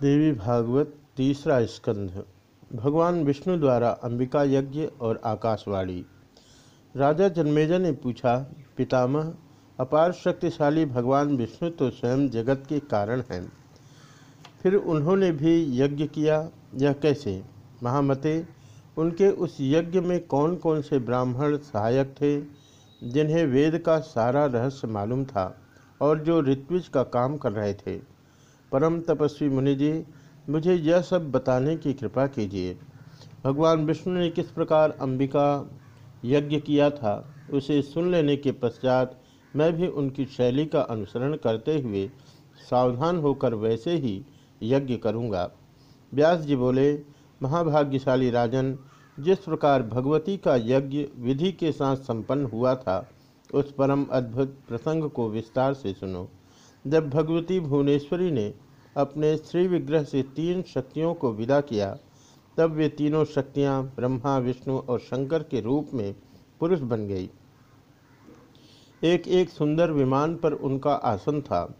देवी भागवत तीसरा स्कंध, भगवान विष्णु द्वारा अंबिका यज्ञ और आकाशवाणी। राजा जन्मेजा ने पूछा, पितामह, अपार शक्तिशाली भगवान विष्णु तो स्वयं जगत के कारण हैं। फिर उन्होंने भी यज्ञ किया, यह कैसे? महामते, उनके उस यज्ञ में कौन कौन से ब्राह्मण सहायक थे, जिन्हें वेद का सारा रहस्य मालूम था और जो ऋत्विज का काम कर रहे थे? परम तपस्वी मुनि जी, मुझे यह सब बताने की कृपा कीजिए। भगवान विष्णु ने किस प्रकार अंबिका यज्ञ किया था, उसे सुन लेने के पश्चात मैं भी उनकी शैली का अनुसरण करते हुए सावधान होकर वैसे ही यज्ञ करूँगा। व्यास जी बोले, महाभाग्यशाली राजन, जिस प्रकार भगवती का यज्ञ विधि के साथ संपन्न हुआ था, उस परम अद्भुत प्रसंग को विस्तार से सुनो। जब भगवती भुवनेश्वरी ने अपने श्री विग्रह से तीन शक्तियों को विदा किया। तब वे तीनों शक्तियाँ ब्रह्मा, विष्णु और शंकर के रूप में पुरुष बन गई। एक एक सुंदर विमान पर उनका आसन था।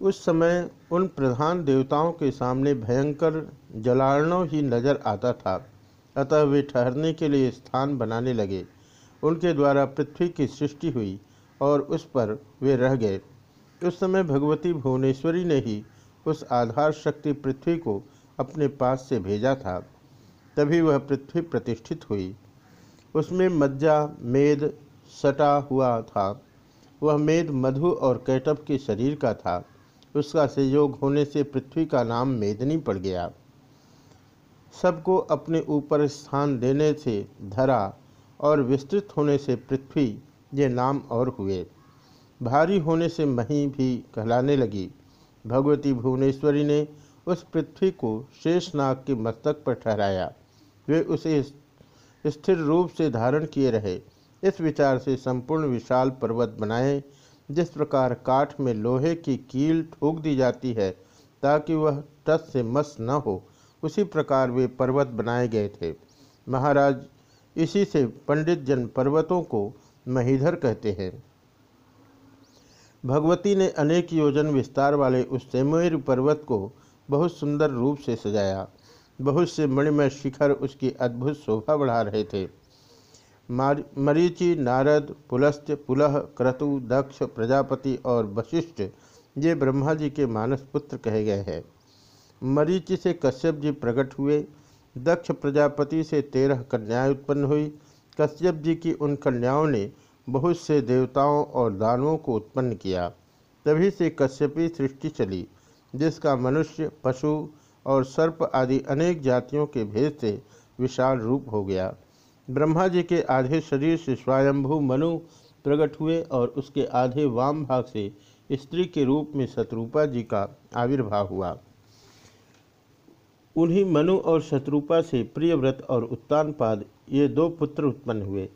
उस समय उन प्रधान देवताओं के सामने भयंकर जलार्णव ही नज़र आता था। अतः वे ठहरने के लिए स्थान बनाने लगे। उनके द्वारा पृथ्वी की सृष्टि हुई और उस पर वे रह गए। उस समय भगवती भुवनेश्वरी ने ही उस आधार शक्ति पृथ्वी को अपने पास से भेजा था। तभी वह पृथ्वी प्रतिष्ठित हुई। उसमें मज्जा, मेद, सटा हुआ था। वह मेद मधु और कैटअप के शरीर का था। उसका संयोग होने से पृथ्वी का नाम मेदनी पड़ गया। सबको अपने ऊपर स्थान देने से, धरा और विस्तृत होने से पृथ्वी ये नाम और हुए। भारी होने से मही भी कहलाने लगी। भगवती भुवनेश्वरी ने उस पृथ्वी को शेषनाग के मस्तक पर ठहराया। वे उसे स्थिर रूप से धारण किए रहे। इस विचार से संपूर्ण विशाल पर्वत बनाए, जिस प्रकार काठ में लोहे की कील ठोक दी जाती है, ताकि वह टस से मस न हो, उसी प्रकार वे पर्वत बनाए गए थे। महाराज इसी से पंडित जन पर्वतों को महीधर कहते हैं। भगवती ने अनेक योजन विस्तार वाले उस सेमेर पर्वत को बहुत सुंदर रूप से सजाया। बहुत से मणिमय शिखर उसकी अद्भुत शोभा बढ़ा रहे थे। मरीचि, नारद पुलस्त्य पुलह, क्रतु, दक्ष, प्रजापति और वशिष्ठ, ये ब्रह्मा जी के मानस पुत्र कहे गए हैं। मरीचि से कश्यप जी प्रकट हुए। दक्ष प्रजापति से तेरह कन्याएँ उत्पन्न हुई। कश्यप जी की उन कन्याओं ने बहुत से देवताओं और दानवों को उत्पन्न किया। तभी से कश्यपी सृष्टि चली, जिसका मनुष्य, पशु और सर्प आदि अनेक जातियों के भेद से विशाल रूप हो गया। ब्रह्मा जी के आधे शरीर से स्वयंभू मनु प्रकट हुए और उसके आधे वाम भाग से स्त्री के रूप में शत्रुपा जी का आविर्भाव हुआ। उन्हीं मनु और शत्रुपा से प्रियव्रत और उत्तानपाद ये दो पुत्र उत्पन्न हुए।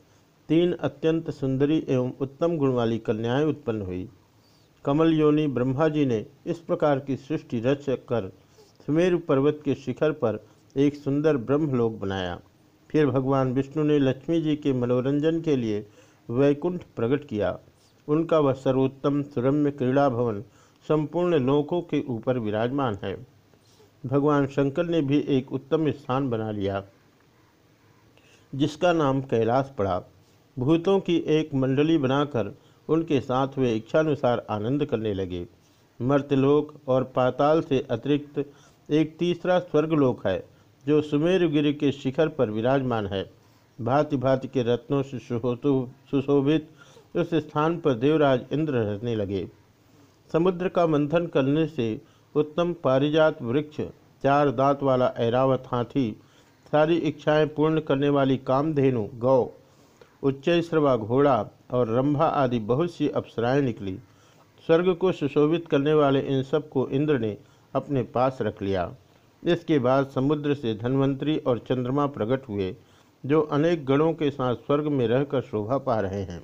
तीन अत्यंत सुंदरी एवं उत्तम गुण वाली कन्याएँ उत्पन्न हुई। कमल योनि ब्रह्मा जी ने इस प्रकार की सृष्टि रच कर सुमेरु पर्वत के शिखर पर एक सुंदर ब्रह्मलोक बनाया। फिर भगवान विष्णु ने लक्ष्मी जी के मनोरंजन के लिए वैकुंठ प्रकट किया। उनका वह सर्वोत्तम सुरम्य क्रीड़ा भवन संपूर्ण लोकों के ऊपर विराजमान है। भगवान शंकर ने भी एक उत्तम स्थान बना लिया, जिसका नाम कैलाश पड़ा। भूतों की एक मंडली बनाकर उनके साथ वे इच्छानुसार आनंद करने लगे। मर्तलोक और पाताल से अतिरिक्त एक तीसरा स्वर्गलोक है, जो सुमेरगिरी के शिखर पर विराजमान है। भांति भांति के रत्नों से सुशोभित उस स्थान पर देवराज इंद्र रहने लगे। समुद्र का मंथन करने से उत्तम पारिजात वृक्ष, चार दांत वाला ऐरावत हाथी, सारी इच्छाएँ पूर्ण करने वाली कामधेनु, गौ उच्चैश्रवा घोड़ा और रंभा आदि बहुत सी अप्सराएँ निकली। स्वर्ग को सुशोभित करने वाले इन सबको इंद्र ने अपने पास रख लिया। इसके बाद समुद्र से धनवंतरी और चंद्रमा प्रकट हुए, जो अनेक गणों के साथ स्वर्ग में रहकर शोभा पा रहे हैं।